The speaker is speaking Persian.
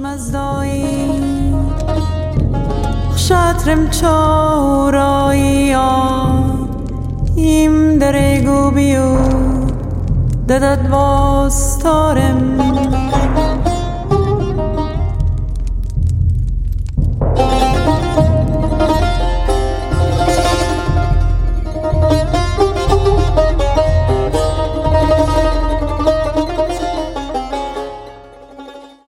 مزدایی خشترم چورایی ایم درگو بیو. ددت باستارم